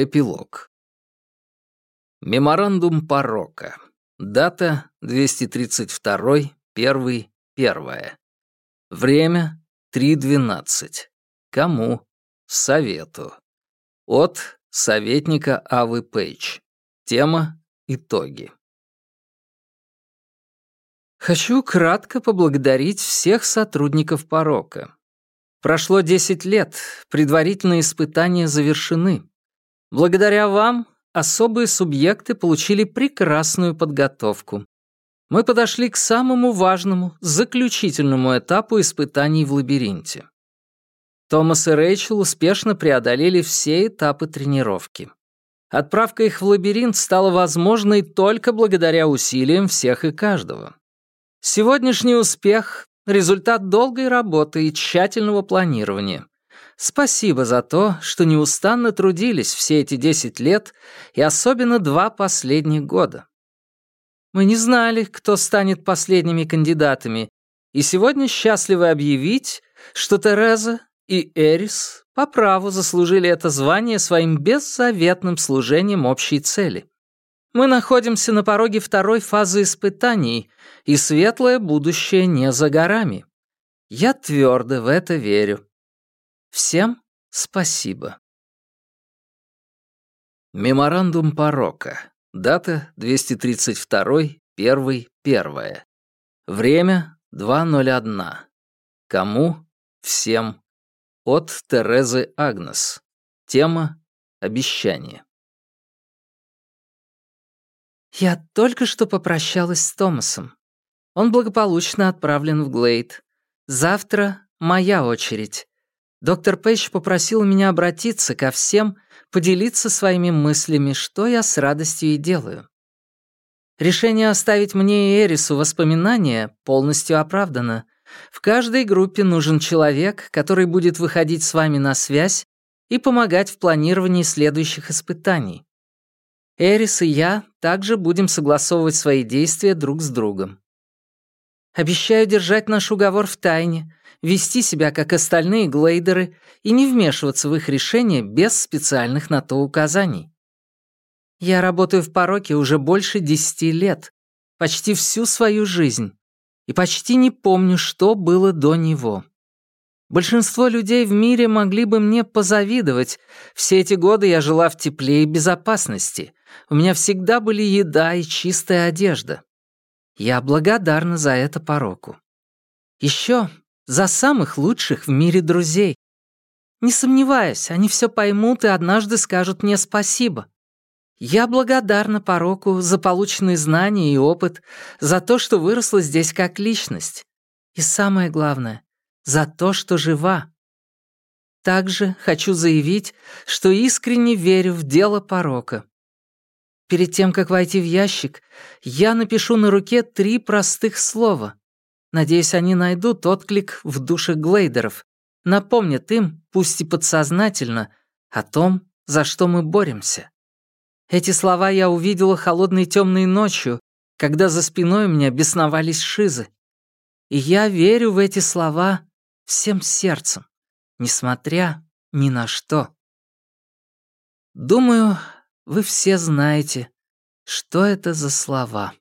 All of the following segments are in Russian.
Эпилог. Меморандум порока. Дата 232 1 1 Время 3.12. Кому? Совету. От советника Авы Пейдж. Тема «Итоги». Хочу кратко поблагодарить всех сотрудников порока. Прошло 10 лет, предварительные испытания завершены. Благодаря вам особые субъекты получили прекрасную подготовку. Мы подошли к самому важному, заключительному этапу испытаний в лабиринте. Томас и Рэйчел успешно преодолели все этапы тренировки. Отправка их в лабиринт стала возможной только благодаря усилиям всех и каждого. Сегодняшний успех — результат долгой работы и тщательного планирования — Спасибо за то, что неустанно трудились все эти десять лет и особенно два последних года. Мы не знали, кто станет последними кандидатами, и сегодня счастливы объявить, что Тереза и Эрис по праву заслужили это звание своим беззаветным служением общей цели. Мы находимся на пороге второй фазы испытаний, и светлое будущее не за горами. Я твердо в это верю. Всем спасибо. Меморандум порока. Дата 232 1 1 Время 2.01. Кому? Всем. От Терезы Агнес. Тема «Обещание». Я только что попрощалась с Томасом. Он благополучно отправлен в Глейд. Завтра моя очередь. Доктор Пейдж попросил меня обратиться ко всем, поделиться своими мыслями, что я с радостью и делаю. Решение оставить мне и Эрису воспоминания полностью оправдано. В каждой группе нужен человек, который будет выходить с вами на связь и помогать в планировании следующих испытаний. Эрис и я также будем согласовывать свои действия друг с другом. Обещаю держать наш уговор в тайне, вести себя как остальные глейдеры и не вмешиваться в их решения без специальных на то указаний. Я работаю в пороке уже больше десяти лет, почти всю свою жизнь, и почти не помню, что было до него. Большинство людей в мире могли бы мне позавидовать. Все эти годы я жила в тепле и безопасности. У меня всегда были еда и чистая одежда. Я благодарна за это пороку. Еще за самых лучших в мире друзей. Не сомневаюсь, они все поймут и однажды скажут мне спасибо. Я благодарна пороку за полученные знания и опыт, за то, что выросла здесь как личность. И самое главное, за то, что жива. Также хочу заявить, что искренне верю в дело порока. Перед тем, как войти в ящик, я напишу на руке три простых слова. Надеюсь, они найдут отклик в душе глейдеров, напомнят им, пусть и подсознательно, о том, за что мы боремся. Эти слова я увидела холодной темной ночью, когда за спиной у меня бесновались шизы. И я верю в эти слова всем сердцем, несмотря ни на что. Думаю, вы все знаете, что это за слова.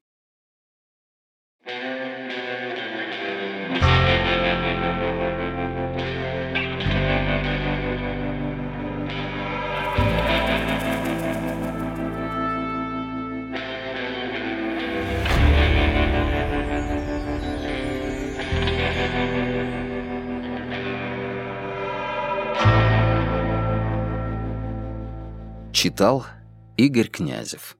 Читал Игорь Князев